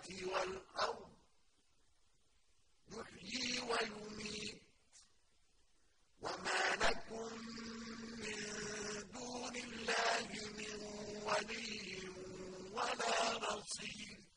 السَّمَاوَاتِ وَالْأَرْضِ. يُحْيِي وَيُمِيتُ. وَمَا لَكُم مِّن دُونِ اللَّهِ مِن وَلِيٍّ وَلَا نَصِيرٍ.